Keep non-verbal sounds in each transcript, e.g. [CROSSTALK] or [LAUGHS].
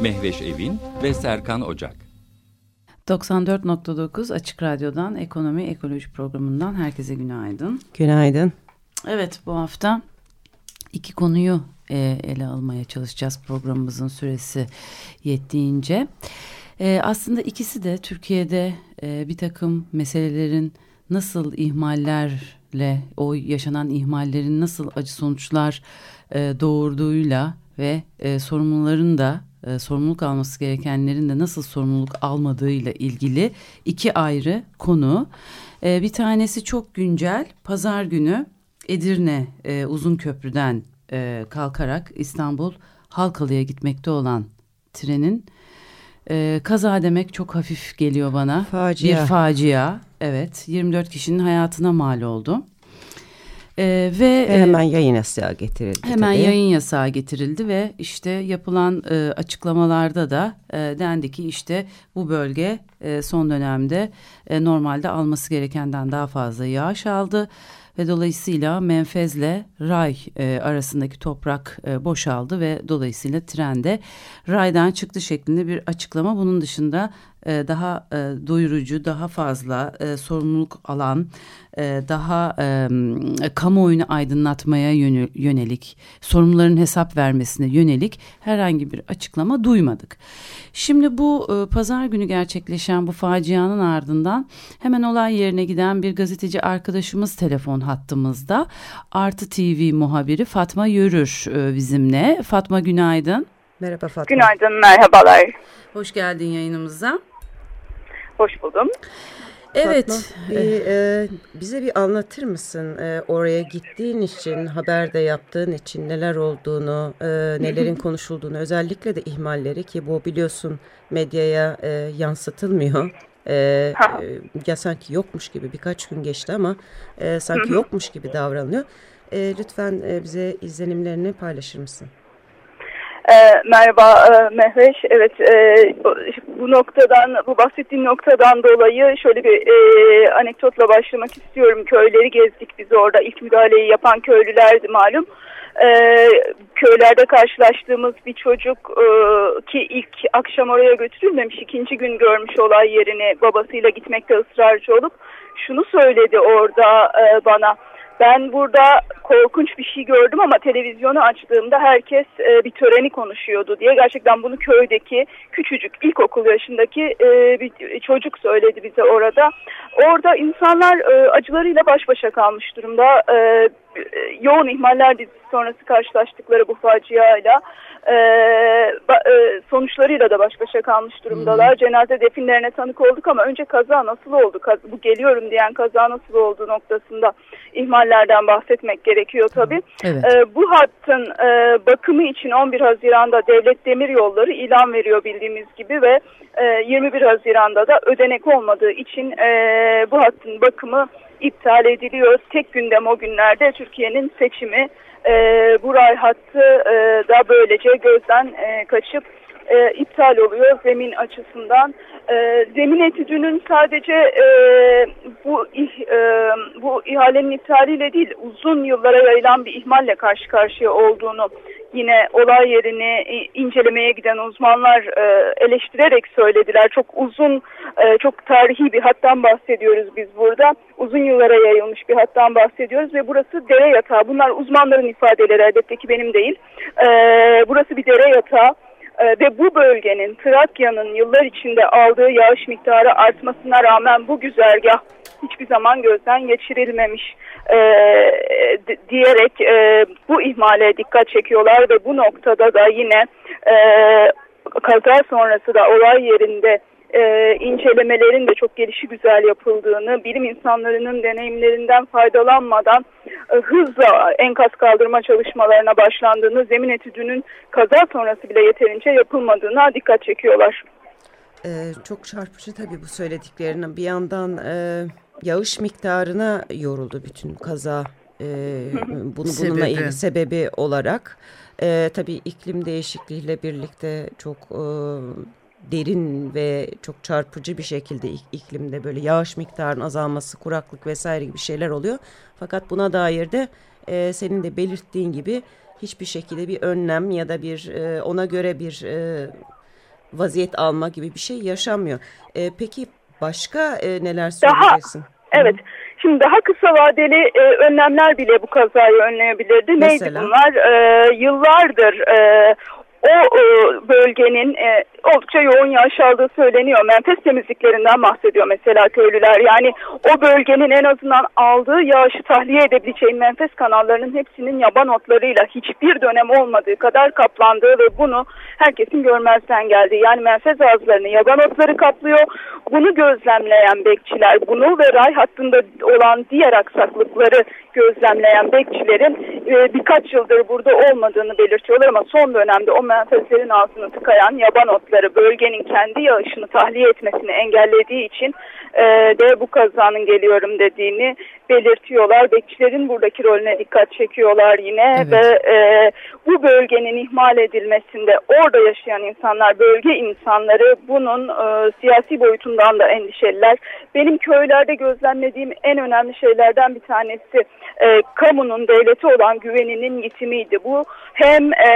Mehveş Evin ve Serkan Ocak. 94.9 Açık Radyo'dan Ekonomi Ekoloji Programı'ndan herkese günaydın. Günaydın. Evet bu hafta iki konuyu e, ele almaya çalışacağız programımızın süresi yettiğince. E, aslında ikisi de Türkiye'de e, bir takım meselelerin nasıl ihmallerle o yaşanan ihmallerin nasıl acı sonuçlar e, doğurduğuyla ve e, sorumluların da e, sorumluluk alması gerekenlerin de nasıl sorumluluk almadığıyla ilgili iki ayrı konu. E, bir tanesi çok güncel. Pazar günü Edirne e, Uzun Köprü'den e, kalkarak İstanbul Halkalı'ya gitmekte olan trenin e, kaza demek çok hafif geliyor bana. Facia. Bir facia. Evet 24 kişinin hayatına mal oldu. Ee, ve e, hemen yayın yasağı getirildi. Hemen tabii. yayın yasağı getirildi ve işte yapılan e, açıklamalarda da e, dendi ki işte bu bölge e, son dönemde e, normalde alması gerekenden daha fazla yağış aldı ve dolayısıyla menfezle ray e, arasındaki toprak e, boşaldı ve dolayısıyla trende raydan çıktı şeklinde bir açıklama. Bunun dışında e, daha e, doyurucu, daha fazla e, sorumluluk alan, e, daha kamuoyunu aydınlatmaya yönelik, sorumluların hesap vermesine yönelik herhangi bir açıklama duymadık. Şimdi bu pazar günü gerçekleşen bu facianın ardından hemen olay yerine giden bir gazeteci arkadaşımız telefon hattımızda. Artı TV muhabiri Fatma Yörür e, bizimle. Fatma günaydın. Merhaba Fatma. Günaydın, merhabalar. Hoş geldin yayınımıza. Hoş buldum. Evet. Fatma, bir, e, bize bir anlatır mısın e, oraya gittiğin için, haberde yaptığın için neler olduğunu, e, nelerin [LAUGHS] konuşulduğunu, özellikle de ihmalleri ki bu biliyorsun medyaya e, yansıtılmıyor. E, e, ya sanki yokmuş gibi birkaç gün geçti ama e, sanki yokmuş gibi davranılıyor. E, lütfen e, bize izlenimlerini paylaşır mısın? E, merhaba e, Mehveş. Evet e, bu noktadan, bu bahsettiğim noktadan dolayı şöyle bir e, anekdotla başlamak istiyorum. Köyleri gezdik biz orada. ilk müdahaleyi yapan köylülerdi malum. E, köylerde karşılaştığımız bir çocuk e, ki ilk akşam oraya götürülmemiş, ikinci gün görmüş olay yerini babasıyla gitmekte ısrarcı olup şunu söyledi orada e, bana ben burada korkunç bir şey gördüm ama televizyonu açtığımda herkes e, bir töreni konuşuyordu diye. Gerçekten bunu köydeki küçücük ilkokul yaşındaki e, bir çocuk söyledi bize orada. Orada insanlar e, acılarıyla baş başa kalmış durumda. E, yoğun ihmaller dizisi sonrası karşılaştıkları bu faciayla e, e, sonuçlarıyla da baş başa kalmış durumdalar. Hmm. Cenaze definlerine tanık olduk ama önce kaza nasıl oldu? Kaz, bu geliyorum diyen kaza nasıl oldu noktasında ihmallerden bahsetmek gerekiyor tabii. Evet. E, bu hattın e, bakımı için 11 Haziran'da Devlet Demir Yolları ilan veriyor bildiğimiz gibi ve e, 21 Haziran'da da ödenek olmadığı için e, bu hattın bakımı iptal ediliyor. Tek gündem o günlerde Türkiye'nin seçimi e, bu ray hattı e, da böylece gözden e, kaçıp e, iptal oluyor zemin açısından. E, zemin etüdünün sadece e, bu e, bu ihalenin iptaliyle değil uzun yıllara yayılan bir ihmalle karşı karşıya olduğunu yine olay yerini incelemeye giden uzmanlar e, eleştirerek söylediler. Çok uzun, e, çok tarihi bir hattan bahsediyoruz biz burada. Uzun yıllara yayılmış bir hattan bahsediyoruz ve burası dere yatağı. Bunlar uzmanların ifadeleri elbette ki benim değil. E, burası bir dere yatağı. Ee, ve bu bölgenin Trakya'nın yıllar içinde aldığı yağış miktarı artmasına rağmen bu güzergah hiçbir zaman gözden geçirilmemiş e, diyerek e, bu ihmale dikkat çekiyorlar ve bu noktada da yine e, kaza sonrası da olay yerinde e, incelemelerin de çok gelişi güzel yapıldığını, bilim insanlarının deneyimlerinden faydalanmadan e, hızla enkaz kaldırma çalışmalarına başlandığını, zemin etüdünün kaza sonrası bile yeterince yapılmadığına dikkat çekiyorlar. Ee, çok çarpıcı tabii bu söylediklerinin. Bir yandan e, yağış miktarına yoruldu bütün kaza. E, [LAUGHS] bunu Sebebi. bununla ilgili sebebi olarak. E, tabii iklim değişikliğiyle birlikte çok e, derin ve çok çarpıcı bir şekilde ik- iklimde böyle yağış miktarının azalması, kuraklık vesaire gibi şeyler oluyor. Fakat buna dair de e, senin de belirttiğin gibi hiçbir şekilde bir önlem ya da bir e, ona göre bir e, vaziyet alma gibi bir şey yaşanmıyor. E, peki başka e, neler Daha- söyleyeceksin? Evet. Şimdi daha kısa vadeli e, önlemler bile bu kazayı önleyebilirdi. Neydi Mesela? bunlar? E, yıllardır e, o e, bölgenin e, oldukça yoğun yağış aldığı söyleniyor. Menfez temizliklerinden bahsediyor mesela köylüler. Yani o bölgenin en azından aldığı yağışı tahliye edebileceği menfez kanallarının hepsinin yaban otlarıyla hiçbir dönem olmadığı kadar kaplandığı ve bunu herkesin görmezden geldiği. Yani menfez ağızlarını yaban otları kaplıyor. Bunu gözlemleyen bekçiler, bunu ve ray hattında olan diğer aksaklıkları gözlemleyen bekçilerin e, birkaç yıldır burada olmadığını belirtiyorlar ama son dönemde o menfezlerin ağzını tıkayan yaban otları bölgenin kendi yağışını tahliye etmesini engellediği için e, de bu kazanın geliyorum dediğini belirtiyorlar. Bekçilerin buradaki rolüne dikkat çekiyorlar yine Evet. ve e, bu bölgenin ihmal edilmesinde orada yaşayan insanlar, bölge insanları bunun e, siyasi boyutundan da endişeliler. Benim köylerde gözlemlediğim en önemli şeylerden bir tanesi e, kamunun devlete olan güveninin yitimiydi. Bu hem e,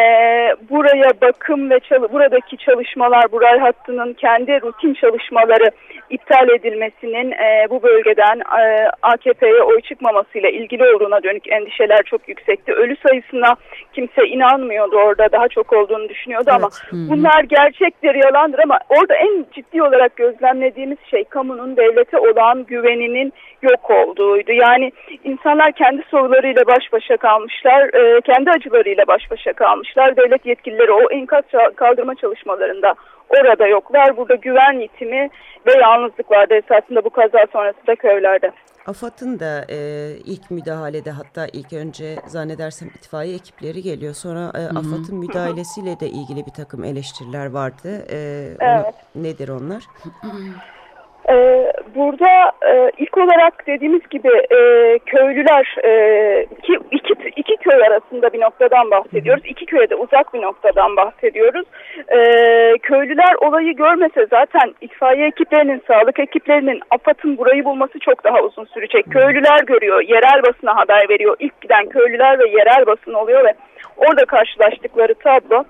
buraya bakım ve çalı, buradaki çalışmalar, bu ray hattının kendi rutin çalışmaları iptal edilmesinin e, bu bölgeden e, AKP'ye oy çıkmamasıyla ilgili olduğuna dönük endişeler çok yüksekti. Ölü sayısına kimse inanmıyordu orada daha çok olduğunu düşünüyordu ama Hı hı. bunlar gerçektir yalandır ama orada en ciddi olarak gözlemlediğimiz şey kamunun devlete olan güveninin yok olduğuydu. Yani insanlar kendi sorularıyla baş başa kalmışlar, e, kendi acılarıyla baş başa kalmışlar. Devlet yetkilileri o enkaz kaldırma çalışmalarında orada yoklar. Burada güven yitimi ve yalnızlık vardı esasında bu kaza sonrasında köylerde. AFAD'ın da e, ilk müdahalede hatta ilk önce zannedersem itfaiye ekipleri geliyor. Sonra e, AFAD'ın müdahalesiyle de ilgili bir takım eleştiriler vardı. E, onu- Evet. nedir onlar? Ee, burada e, ilk olarak dediğimiz gibi e, köylüler e, iki, iki, iki köy arasında bir noktadan bahsediyoruz. İki köye de uzak bir noktadan bahsediyoruz. Ee, köylüler olayı görmese zaten itfaiye ekiplerinin, sağlık ekiplerinin, AFAD'ın burayı bulması çok daha uzun sürecek. Köylüler görüyor, yerel basına haber veriyor. İlk giden köylüler ve yerel basın oluyor ve orada karşılaştıkları tablo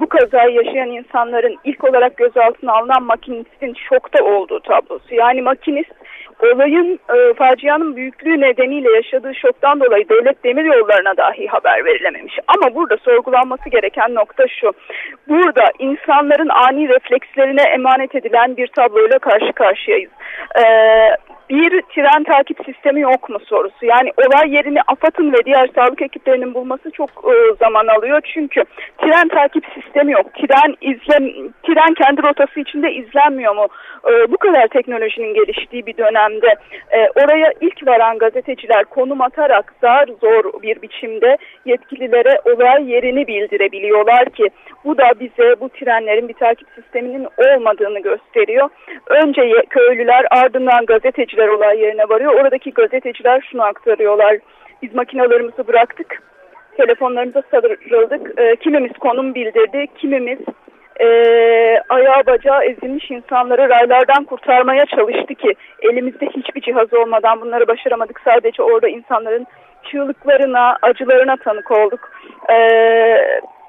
bu kazayı yaşayan insanların ilk olarak gözaltına alınan makinistin şokta olduğu tablosu. Yani makinist olayın e, facianın büyüklüğü nedeniyle yaşadığı şoktan dolayı devlet demir yollarına dahi haber verilememiş. Ama burada sorgulanması gereken nokta şu. Burada insanların ani reflekslerine emanet edilen bir tabloyla karşı karşıyayız. Ee, bir tren takip sistemi yok mu sorusu. Yani olay yerini AFAD'ın ve diğer sağlık ekiplerinin bulması çok e, zaman alıyor. Çünkü tren takip sistemi yok. Tren izlem tren kendi rotası içinde izlenmiyor mu? E, bu kadar teknolojinin geliştiği bir dönemde e, oraya ilk varan gazeteciler konum atarak zar zor bir biçimde yetkililere olay yerini bildirebiliyorlar ki bu da bize bu trenlerin bir takip sisteminin olmadığını gösteriyor. Önce köylüler ardından gazeteciler olay yerine varıyor. Oradaki gazeteciler şunu aktarıyorlar. Biz makinalarımızı bıraktık. Telefonlarımıza sarıldık. E, kimimiz konum bildirdi. Kimimiz e, ayağı bacağı ezilmiş insanları raylardan kurtarmaya çalıştı ki elimizde hiçbir cihaz olmadan bunları başaramadık. Sadece orada insanların çığlıklarına, acılarına tanık olduk. E,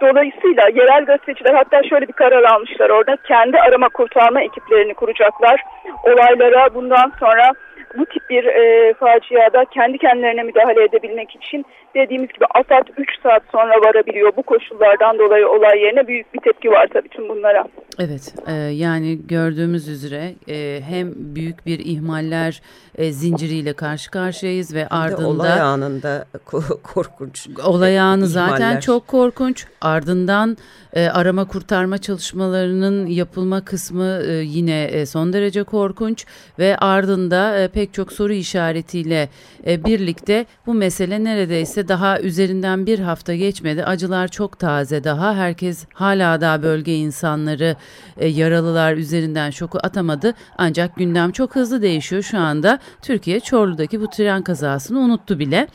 dolayısıyla yerel gazeteciler hatta şöyle bir karar almışlar orada. Kendi arama kurtarma ekiplerini kuracaklar. Olaylara bundan sonra bu tip bir e, faciada kendi kendilerine müdahale edebilmek için dediğimiz gibi AFAD 3 saat sonra varabiliyor. Bu koşullardan dolayı olay yerine büyük bir tepki var tabii tüm bunlara. Evet e, yani gördüğümüz üzere e, hem büyük bir ihmaller e, zinciriyle karşı karşıyayız ve ardında olay anında ko- korkunç. Olay anı zaten ihmaller. çok korkunç. Ardından e, arama kurtarma çalışmalarının yapılma kısmı e, yine e, son derece korkunç ve ardında e, pek çok soru işaretiyle e, birlikte bu mesele neredeyse daha üzerinden bir hafta geçmedi. Acılar çok taze daha. Herkes hala daha bölge insanları e, yaralılar üzerinden şoku atamadı. Ancak gündem çok hızlı değişiyor şu anda. Türkiye Çorlu'daki bu tren kazasını unuttu bile.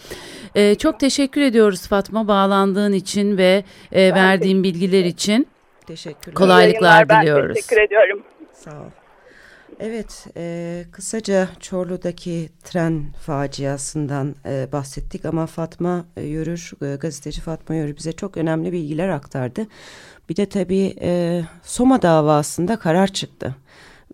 E, çok teşekkür ediyoruz Fatma bağlandığın için ve e, verdiğin bilgiler için. Teşekkürler. Kolaylıklar ben diliyoruz. teşekkür ediyorum. Sağ ol. Evet, e, kısaca Çorlu'daki tren faciasından e, bahsettik ama Fatma Yörür, e, gazeteci Fatma Yörür bize çok önemli bilgiler aktardı. Bir de tabii e, Soma davasında karar çıktı.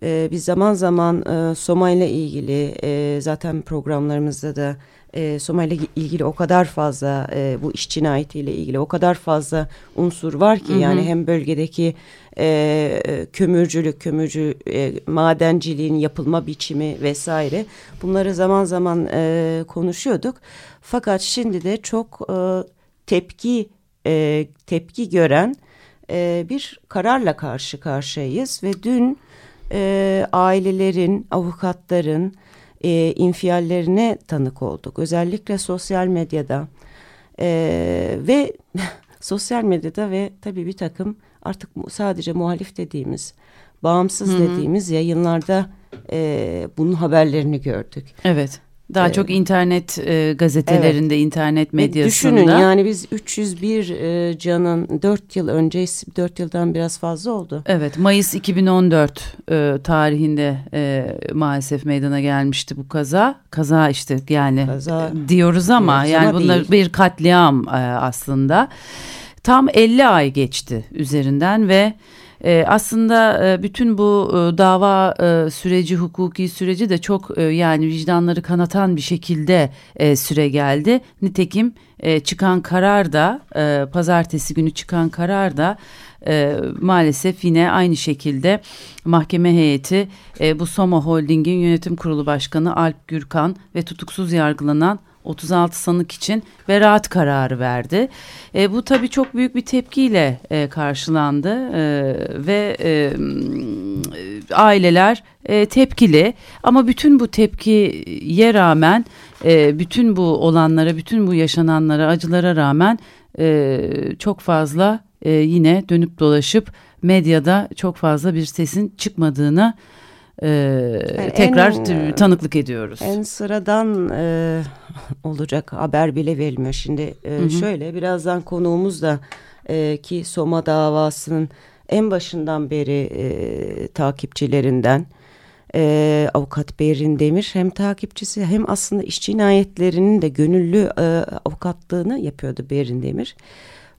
E, biz zaman zaman e, Soma ile ilgili e, zaten programlarımızda da e, Soma ile ilgili o kadar fazla e, bu iş cinayetiyle ilgili o kadar fazla unsur var ki hı hı. yani hem bölgedeki e, kömürcülük, kömürcü e, madenciliğin yapılma biçimi vesaire bunları zaman zaman e, konuşuyorduk. Fakat şimdi de çok e, tepki e, tepki gören e, bir kararla karşı karşıyayız ve dün e, ailelerin, avukatların e, infiallerine tanık olduk. Özellikle sosyal medyada e, ve [LAUGHS] sosyal medyada ve tabii bir takım artık sadece muhalif dediğimiz, bağımsız Hı -hı. dediğimiz yayınlarda e, bunun haberlerini gördük. Evet. Daha ee, çok internet e, gazetelerinde, evet. internet medyasında. Düşünün yani biz 301 e, canın 4 yıl önce, 4 yıldan biraz fazla oldu. Evet, Mayıs 2014 e, tarihinde e, maalesef meydana gelmişti bu kaza. Kaza işte yani kaza, diyoruz ama diyoruz yani bunlar değil. bir katliam e, aslında. Tam 50 ay geçti üzerinden ve e, aslında e, bütün bu e, dava e, süreci, hukuki süreci de çok e, yani vicdanları kanatan bir şekilde e, süre geldi. Nitekim e, çıkan karar da, e, pazartesi günü çıkan karar da e, maalesef yine aynı şekilde mahkeme heyeti e, bu Soma Holding'in yönetim kurulu başkanı Alp Gürkan ve tutuksuz yargılanan 36 sanık için beraat kararı verdi. E, bu tabii çok büyük bir tepkiyle e, karşılandı e, ve e, aileler e, tepkili ama bütün bu tepkiye rağmen e, bütün bu olanlara, bütün bu yaşananlara, acılara rağmen e, çok fazla e, yine dönüp dolaşıp medyada çok fazla bir sesin çıkmadığını e, yani tekrar en, tanıklık ediyoruz. En sıradan e, olacak haber bile verilmiyor. Şimdi e, hı hı. şöyle birazdan konuğumuz da e, ki Soma davasının en başından beri e, takipçilerinden e, avukat Berin Demir hem takipçisi hem aslında iş cinayetlerinin de gönüllü e, avukatlığını yapıyordu Berin Demir.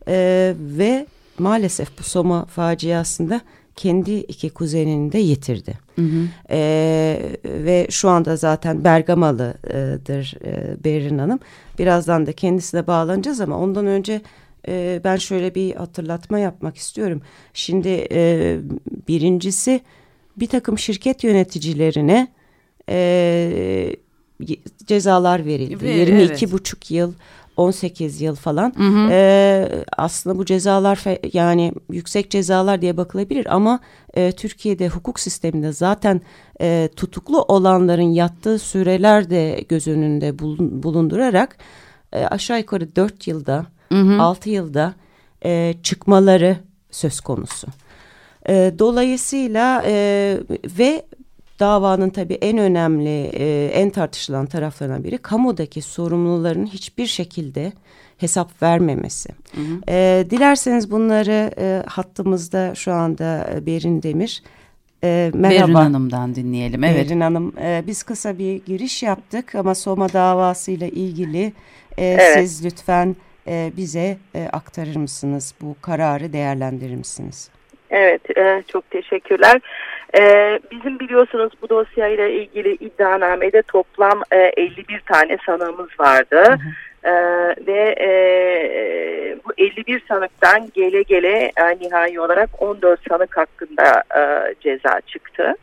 E, ve maalesef bu Soma faciasında kendi iki kuzenini de yitirdi. Hı hı. E, ve şu anda zaten Bergamalı'dır e, Berrin Hanım. Birazdan da kendisine bağlanacağız ama ondan önce e, ben şöyle bir hatırlatma yapmak istiyorum. Şimdi e, birincisi bir takım şirket yöneticilerine e, cezalar verildi. Ve, 22 evet. buçuk yıl 18 yıl falan. Hı hı. E, aslında bu cezalar yani yüksek cezalar diye bakılabilir ama e, Türkiye'de hukuk sisteminde zaten e, tutuklu olanların yattığı süreler de göz önünde bulundurarak e, aşağı yukarı 4 yılda hı hı. 6 yılda e, çıkmaları söz konusu. E, dolayısıyla e, ve davanın tabii en önemli, e, en tartışılan taraflarından biri kamudaki sorumluların hiçbir şekilde hesap vermemesi. Hı hı. E, dilerseniz bunları e, hattımızda şu anda e, Berin Demir. E, merhaba. Berin Hanım'dan dinleyelim. Evet. Berin Hanım, e, biz kısa bir giriş yaptık ama Soma davasıyla ilgili e, evet. siz lütfen e, bize e, aktarır mısınız? Bu kararı değerlendirir misiniz? Evet, e, çok teşekkürler. Ee, bizim biliyorsunuz bu dosyayla ilgili iddianamede toplam e, 51 tane sanığımız vardı. Hı hı. Ee, ve e, bu 51 sanıktan gele gele e, nihai olarak 14 sanık hakkında e, ceza çıktı.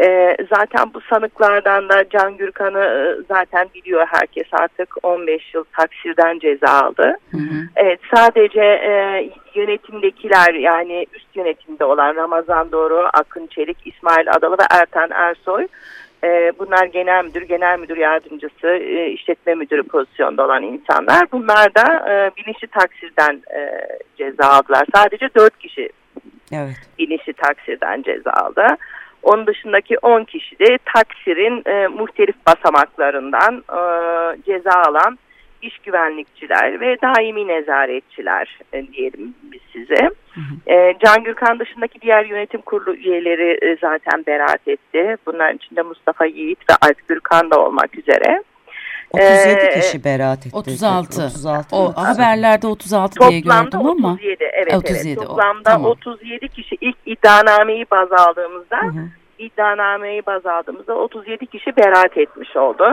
E, zaten bu sanıklardan da Can Gürkan'ı e, zaten biliyor herkes artık 15 yıl taksirden ceza aldı. Hı hı. Evet sadece e, yönetimdekiler yani üst yönetimde olan Ramazan Doğru, Akın Çelik, İsmail Adalı ve Ertan Ersoy E, bunlar genel müdür, genel müdür yardımcısı, e, işletme müdürü pozisyonda olan insanlar. Bunlar da e, bilinçli taksirden e, ceza aldılar. Sadece dört kişi evet. bilinçli taksirden ceza aldı. Onun dışındaki 10 kişi de taksirin e, muhtelif basamaklarından e, ceza alan iş güvenlikçiler ve daimi nezaretçiler e, diyelim biz size. Hı hı. E, Can Gürkan dışındaki diğer yönetim kurulu üyeleri e, zaten beraat etti. Bunların içinde Mustafa Yiğit ve Alp Gürkan da olmak üzere. 37 ee, kişi beraat etti. 36. 36 o haberlerde 36 diye gördüm ama. 37 evet 37, evet. Toplamda o, tamam. 37 kişi ilk iddianameyi baz aldığımızda hı hı. iddianameyi baz aldığımızda 37 kişi beraat etmiş oldu.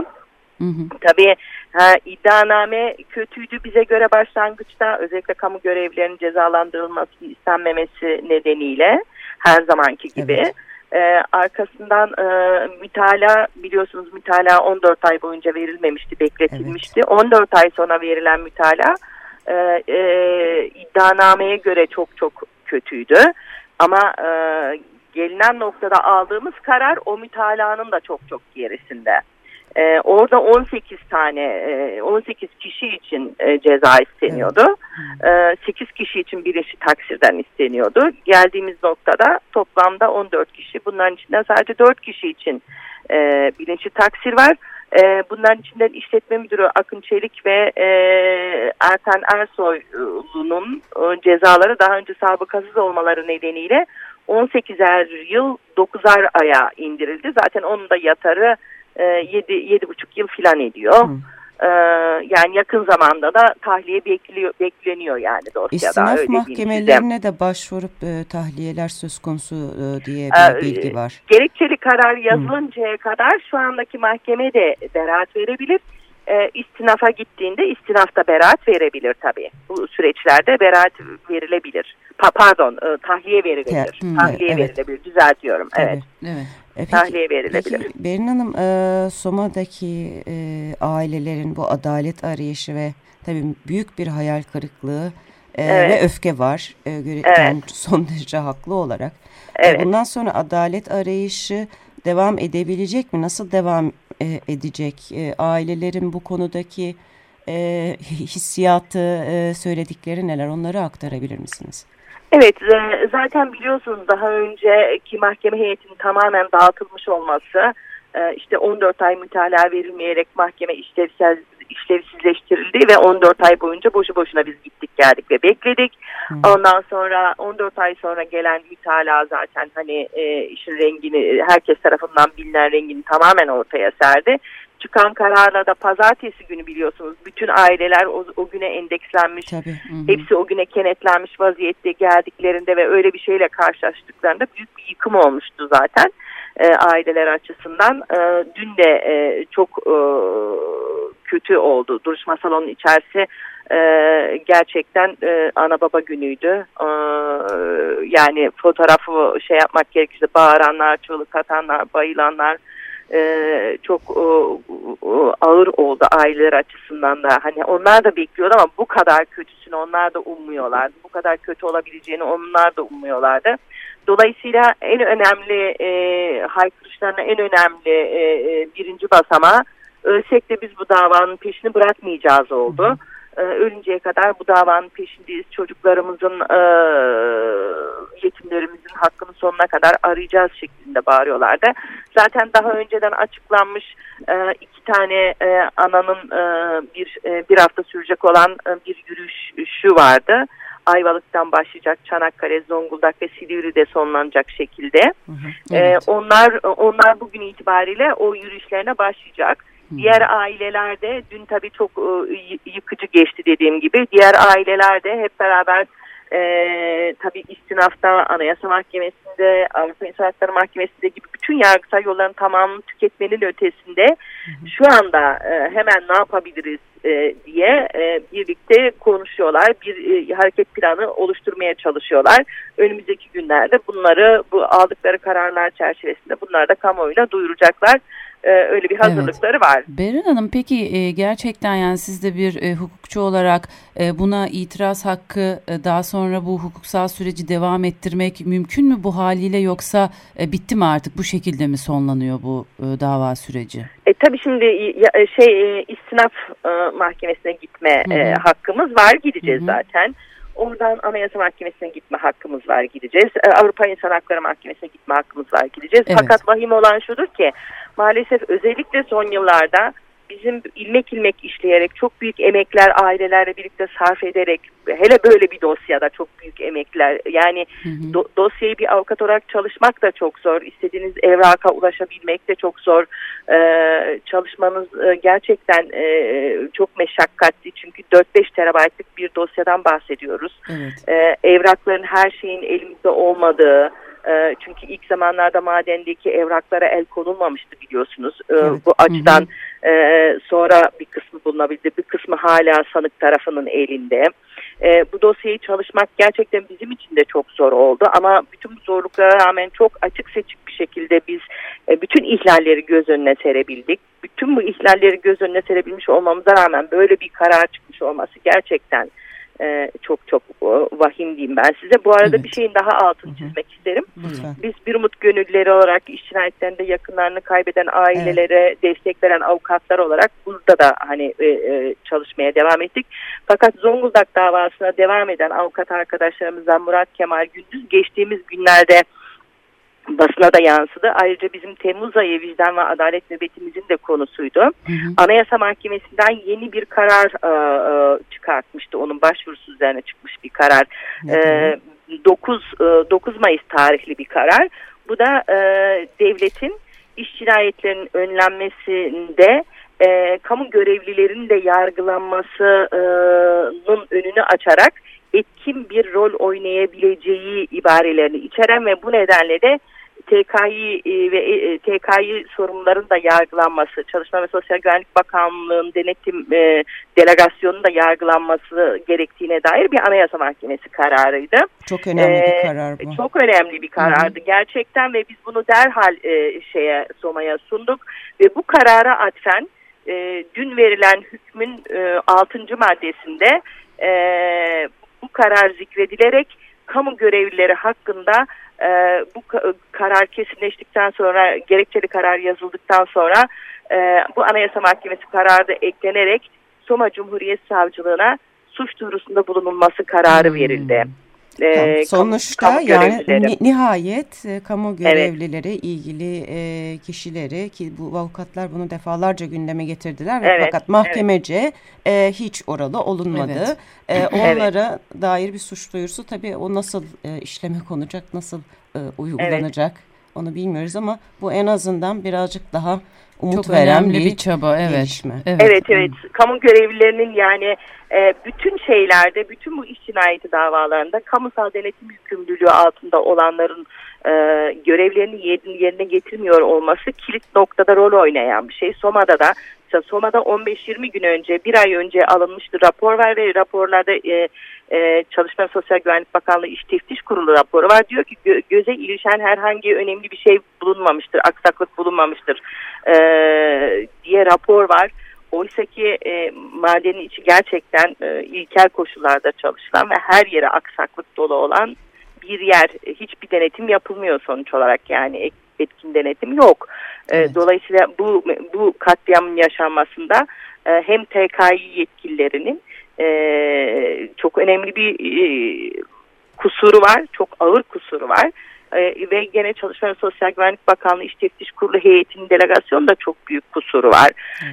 Hı hı. Tabii ha, iddianame kötüydü bize göre başlangıçta özellikle kamu görevlilerinin cezalandırılmasının istenmemesi nedeniyle her zamanki gibi. Evet. Ee, arkasından e, mütalaa biliyorsunuz mütalaa 14 ay boyunca verilmemişti, bekletilmişti. Evet. 14 ay sonra verilen mütalaa e, e, iddianameye göre çok çok kötüydü. Ama e, gelinen noktada aldığımız karar o mütalanın da çok çok gerisinde. E, orada 18 tane, e, 18 kişi için e, ceza isteniyordu. E, 8 kişi için birisi taksirden isteniyordu. Geldiğimiz noktada toplamda 14 kişi. Bunların içinden sadece 4 kişi için e, bilinçli taksir var. E, bunların içinden işletme müdürü Akın Çelik ve e, Erten Ersoylu'nun e, cezaları daha önce sabıkasız olmaları nedeniyle 18'er yıl 9'ar aya indirildi. Zaten onun da yatarı yedi, yedi buçuk yıl filan ediyor. Hı. Ee, yani yakın zamanda da tahliye bekliyor, bekleniyor yani dosyada. İstinaf öyle mahkemelerine de başvurup e, tahliyeler söz konusu e, diye bir ee, bilgi var. Gerekçeli karar yazılıncaya Hı. kadar şu andaki mahkeme de beraat verebilir. E, istinafa gittiğinde istinafta beraat verebilir tabii. Bu süreçlerde beraat verilebilir. Pa pardon e, tahliye verilebilir. Hı, tahliye evet. verilebilir düzeltiyorum. Evet. evet. E, peki, tahliye verilebilir. Peki, Berin Hanım e, Soma'daki e, ailelerin bu adalet arayışı ve tabii büyük bir hayal kırıklığı e, evet. ve öfke var. E, evet. yani son derece haklı olarak. E, evet. E, bundan sonra adalet arayışı devam edebilecek mi? Nasıl devam e, edecek? E, ailelerin bu konudaki e, hissiyatı, e, söyledikleri neler? Onları aktarabilir misiniz? Evet e, zaten biliyorsunuz daha önceki mahkeme heyetinin tamamen dağıtılmış olması e, işte 14 ay mütalaa verilmeyerek mahkeme işlevsel, işlevsizleştirildi ve 14 ay boyunca boşu boşuna biz gittik geldik ve bekledik. Hmm. Ondan sonra 14 ay sonra gelen mütalaa zaten hani e, işin rengini herkes tarafından bilinen rengini tamamen ortaya serdi çıkan kararla da pazartesi günü biliyorsunuz bütün aileler o, o güne endekslenmiş. Tabii. Hı hı. Hepsi o güne kenetlenmiş vaziyette geldiklerinde ve öyle bir şeyle karşılaştıklarında büyük bir yıkım olmuştu zaten e, aileler açısından. E, dün de e, çok e, kötü oldu. Duruşma salonunun içerisi e, gerçekten e, ana baba günüydü. E, yani fotoğrafı şey yapmak gerekirse bağıranlar, çığlık atanlar, bayılanlar, e, çok e, ağır oldu aileler açısından da. Hani onlar da bekliyordu ama bu kadar kötüsünü onlar da ummuyorlardı. Bu kadar kötü olabileceğini onlar da ummuyorlardı. Dolayısıyla en önemli e, haykırışlarına en önemli e, e, birinci basama ölsek de biz bu davanın peşini bırakmayacağız oldu. Hı hı. E, ölünceye kadar bu davanın peşindeyiz. Çocuklarımızın, e, yetimlerimizin hakkını sonuna kadar arayacağız şeklinde bağırıyorlardı. Zaten daha önceden açıklanmış e, iki tane e, ananın bir bir hafta sürecek olan bir yürüyüşü vardı. Ayvalık'tan başlayacak Çanakkale, Zonguldak ve Silivri'de sonlanacak şekilde. Hı hı, evet. ee, onlar onlar bugün itibariyle o yürüyüşlerine başlayacak. Diğer ailelerde dün tabii çok e, yıkıcı geçti dediğim gibi. Diğer ailelerde hep beraber e, tabii istinafta, Anayasa Mahkemesi'nde, Avrupa İnsan Hakları Mahkemesi'nde gibi bütün yargısal yolların tamamını tüketmenin ötesinde şu anda e, hemen ne yapabiliriz e, diye e, birlikte konuşuyorlar. Bir e, hareket planı oluşturmaya çalışıyorlar. Önümüzdeki günlerde bunları bu aldıkları kararlar çerçevesinde bunları da kamuoyuna duyuracaklar. E, öyle bir hazırlıkları evet. var. Berin Hanım peki e, gerçekten yani siz de bir e, hukukçu olarak e, buna itiraz hakkı daha sonra bu hukuksal süreci devam ettirmek mümkün mü bu haliyle yoksa bitti mi artık bu şekilde mi sonlanıyor bu dava süreci? E, tabii şimdi şey istinaf mahkemesine gitme Hı -hı. hakkımız var gideceğiz Hı -hı. zaten. Oradan Anayasa Mahkemesi'ne gitme hakkımız var gideceğiz. Avrupa İnsan Hakları Mahkemesi'ne gitme hakkımız var gideceğiz. Evet. Fakat vahim olan şudur ki maalesef özellikle son yıllarda bizim ilmek ilmek işleyerek çok büyük emekler ailelerle birlikte sarf ederek hele böyle bir dosyada çok büyük emekler. Yani hı hı. Do, dosyayı bir avukat olarak çalışmak da çok zor. İstediğiniz evraka ulaşabilmek de çok zor. Ee, çalışmanız e, gerçekten e, çok meşakkatli. Çünkü 4-5 terabaytlık bir dosyadan bahsediyoruz. Evet. ee, evrakların her şeyin elimizde olmadığı ee, çünkü ilk zamanlarda madendeki evraklara el konulmamıştı biliyorsunuz. Ee, evet. Bu açıdan hı hı. E, sonra bir kısmı bulunabildi. Bir kısmı hala sanık tarafının elinde. E, bu dosyayı çalışmak gerçekten bizim için de çok zor oldu. Ama bütün bu zorluklara rağmen çok açık seçik bir şekilde biz e, bütün ihlalleri göz önüne serebildik. Bütün bu ihlalleri göz önüne serebilmiş olmamıza rağmen böyle bir karar çıkmış olması gerçekten e, çok çok vahim diyeyim ben size. Bu arada evet. bir şeyin daha altını çizmek Hı -hı. isterim. Lütfen. Biz bir umut gönüllüleri olarak iş cinayetlerinde yakınlarını kaybeden ailelere evet. destek veren avukatlar olarak burada da hani e, e, çalışmaya devam ettik. Fakat Zonguldak davasına devam eden avukat arkadaşlarımızdan Murat Kemal Gündüz geçtiğimiz günlerde basına da yansıdı. Ayrıca bizim Temmuz ayı vicdan ve adalet nöbetimizin de konusuydu. Hı hı. Anayasa Mahkemesi'nden yeni bir karar e, e, çıkartmıştı. Onun başvurusu üzerine çıkmış bir karar. E, 9, e, 9 Mayıs tarihli bir karar. Bu da e, devletin iş cinayetlerinin önlenmesinde e, kamu görevlilerinin de yargılanmasının önünü açarak etkin bir rol oynayabileceği ibarelerini içeren ve bu nedenle de TKİ e, ve e, TKİ sorumluların da yargılanması, Çalışma ve Sosyal Güvenlik Bakanlığı'nın denetim e, delegasyonunun da yargılanması gerektiğine dair bir anayasa mahkemesi kararıydı. Çok önemli ee, bir karar bu. Çok önemli bir karardı Hı -hı. gerçekten ve biz bunu derhal e, şeye Soma'ya sunduk ve bu karara atfen e, dün verilen hükmün e, 6. maddesinde e, bu karar zikredilerek kamu görevlileri hakkında e, bu karar kesinleştikten sonra gerekçeli karar yazıldıktan sonra e, bu Anayasa Mahkemesi kararı da eklenerek Soma Cumhuriyet Savcılığına suç duyurusunda bulunulması kararı hmm. E, Sonuçta kamu, yani nihayet e, kamu görevlileri evet. ilgili e, kişileri ki bu avukatlar bunu defalarca gündeme getirdiler ve evet. fakat mahkemece evet. e, hiç oralı olunmadı. Evet. E, onlara evet. dair bir suç duyurusu tabii o nasıl e, işleme konacak, nasıl e, uygulanacak evet. onu bilmiyoruz ama bu en azından birazcık daha umut Çok veren bir, bir çaba evet. Gelişme. Evet evet. evet. Kamu görevlilerinin yani e, bütün şeylerde bütün bu iş cinayeti davalarında kamusal denetim yükümlülüğü altında olanların e, görevlerini yerine getirmiyor olması kilit noktada rol oynayan bir şey. Soma'da da Soma'da 15-20 gün önce bir ay önce alınmıştı rapor var ve raporlarda e, e, Çalışma ve Sosyal Güvenlik Bakanlığı İş Teftiş Kurulu raporu var. Diyor ki gö göze ilişen herhangi önemli bir şey bulunmamıştır, aksaklık bulunmamıştır e, diye rapor var. Oysa ki e, madenin içi gerçekten e, ilkel koşullarda çalışılan ve her yere aksaklık dolu olan bir yer. Hiçbir denetim yapılmıyor sonuç olarak yani etkin denetim yok. E, evet. E, dolayısıyla bu bu katliamın yaşanmasında e, hem TKİ yetkililerinin e, çok önemli bir e, kusuru var, çok ağır kusuru var. E, ve gene Çalışma ve Sosyal Güvenlik Bakanlığı İş Teftiş Kurulu heyetinin delegasyonu da çok büyük kusuru var.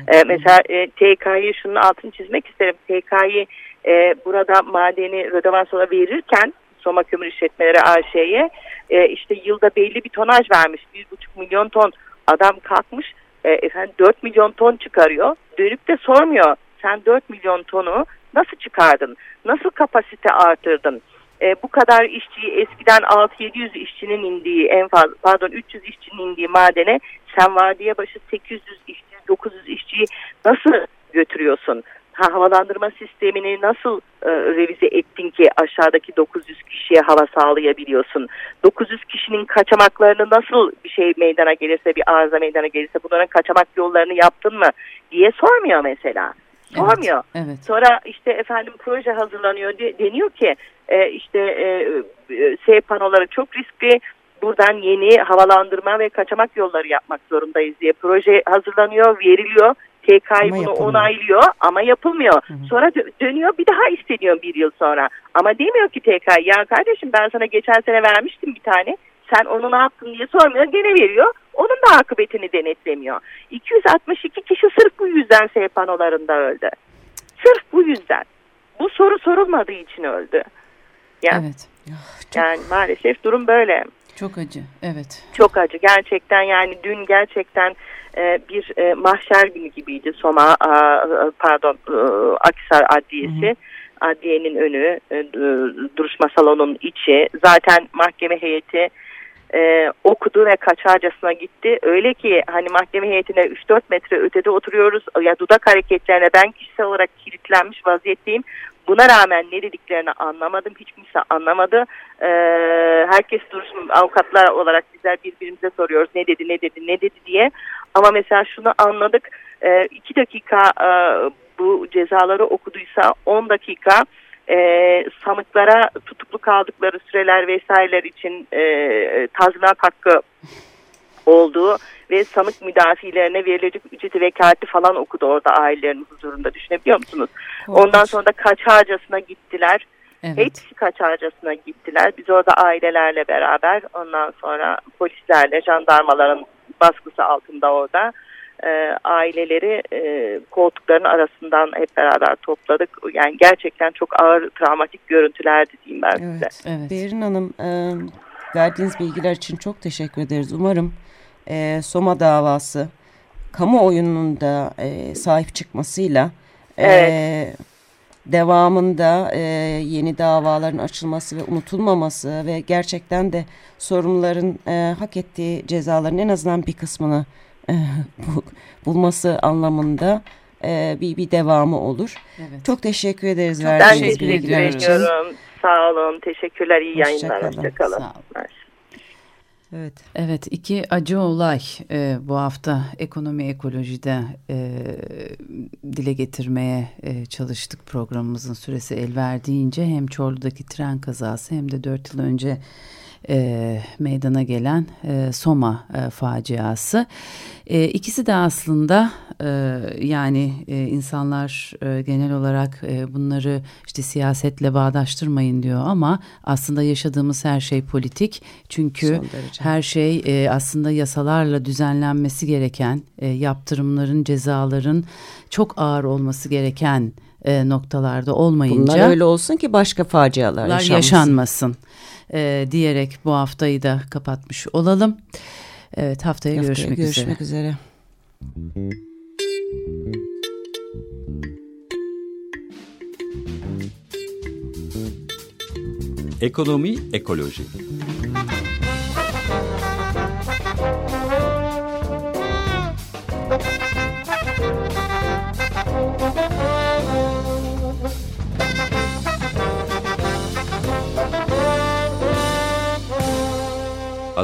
Evet. E, mesela e, TK'yı şunun altını çizmek isterim. TK'yı e, burada madeni Rödevansol'a verirken Soma Kömür İşletmeleri AŞ'ye e, işte yılda belli bir tonaj vermiş. 1,5 milyon ton adam kalkmış e, efendim 4 milyon ton çıkarıyor. Dönüp de sormuyor sen 4 milyon tonu nasıl çıkardın? Nasıl kapasite artırdın? E, bu kadar işçiyi eskiden 6-700 işçinin indiği en fazla pardon 300 işçinin indiği madene sen vardiya başı 800 işçi 900 işçiyi nasıl götürüyorsun? Ha, havalandırma sistemini nasıl e, revize ettin ki aşağıdaki 900 kişiye hava sağlayabiliyorsun? 900 kişinin kaçamaklarını nasıl bir şey meydana gelirse, bir arıza meydana gelirse bunların kaçamak yollarını yaptın mı diye sormuyor mesela. Sormuyor. Evet, evet. Sonra işte efendim proje hazırlanıyor de, deniyor ki e, işte e, S panoları çok riskli. Buradan yeni havalandırma ve kaçamak yolları yapmak zorundayız diye proje hazırlanıyor, veriliyor. TK'yı bunu yapılmıyor. onaylıyor ama yapılmıyor. Hı hı. Sonra dö- dönüyor bir daha isteniyor bir yıl sonra. Ama demiyor ki TK ya kardeşim ben sana geçen sene vermiştim bir tane. Sen onu ne yaptın diye sormuyor gene veriyor. Onun da akıbetini denetlemiyor. 262 kişi sırf bu yüzden S panolarında öldü. Sırf bu yüzden. Bu soru sorulmadığı için öldü. Ya, Evet. Yani maalesef durum böyle. Çok acı. Evet. Çok acı gerçekten yani dün gerçekten e, bir e, mahşer günü gibiydi Soma a, a, pardon e, Akhisar Adliyesi. Adliyenin önü, e, duruşma salonunun içi. Zaten mahkeme heyeti e, okudu ve kaçarcasına gitti. Öyle ki hani mahkeme heyetine 3-4 metre ötede oturuyoruz. Ya dudak hareketlerine ben kişisel olarak kilitlenmiş vaziyetteyim. Buna rağmen ne dediklerini anlamadım. Hiç kimse anlamadı. Ee, herkes duruşma avukatlar olarak bizler birbirimize soruyoruz. Ne dedi, ne dedi, ne dedi diye. Ama mesela şunu anladık. Ee, iki dakika e, bu cezaları okuduysa 10 dakika e, sanıklara tutuklu kaldıkları süreler vesaireler için e, tazminat hakkı olduğu ve sanık müdafilerine verilecek ücreti vekaleti falan okudu orada ailelerin huzurunda düşünebiliyor musunuz? Ondan sonra da kaçarcasına gittiler. Evet. Hepsi kaçarcasına gittiler. Biz orada ailelerle beraber ondan sonra polislerle jandarmaların baskısı altında orada e, aileleri e, koltukların arasından hep beraber topladık. Yani gerçekten çok ağır travmatik görüntülerdi diyeyim ben size. Evet. Evet. Berin Hanım e, verdiğiniz bilgiler için çok teşekkür ederiz. Umarım e, Soma davası kamuoyunun da e, sahip çıkmasıyla e, devamında e, yeni davaların açılması ve unutulmaması ve gerçekten de sorumluların e, hak ettiği cezaların en azından bir kısmını e, [LAUGHS] bu- bulması anlamında e, bir, bir devamı olur. Evet. Çok teşekkür ederiz Çok verdiğiniz teşekkür bilgiler için. ediyorum. Sağ olun. Teşekkürler. İyi Hoşça yayınlar. kalın. Hoşçakalın. Sağ olun. Evet. Evet iki acı olay e, bu hafta ekonomi ekolojide e, dile getirmeye e, çalıştık programımızın süresi el verdiğince hem Çorlu'daki tren kazası hem de dört yıl önce e, meydana gelen e, Soma e, faciası. E, ikisi de aslında e, yani e, insanlar e, genel olarak e, bunları işte siyasetle bağdaştırmayın diyor ama aslında yaşadığımız her şey politik. Çünkü her şey e, aslında yasalarla düzenlenmesi gereken, e, yaptırımların, cezaların çok ağır olması gereken e, noktalarda olmayınca Bunlar öyle olsun ki başka facialar yaşanmasın. yaşanmasın e, diyerek bu haftayı da kapatmış olalım. Evet haftaya, Haftaya görüşmek, görüşmek üzere. üzere. Ekonomi ekoloji.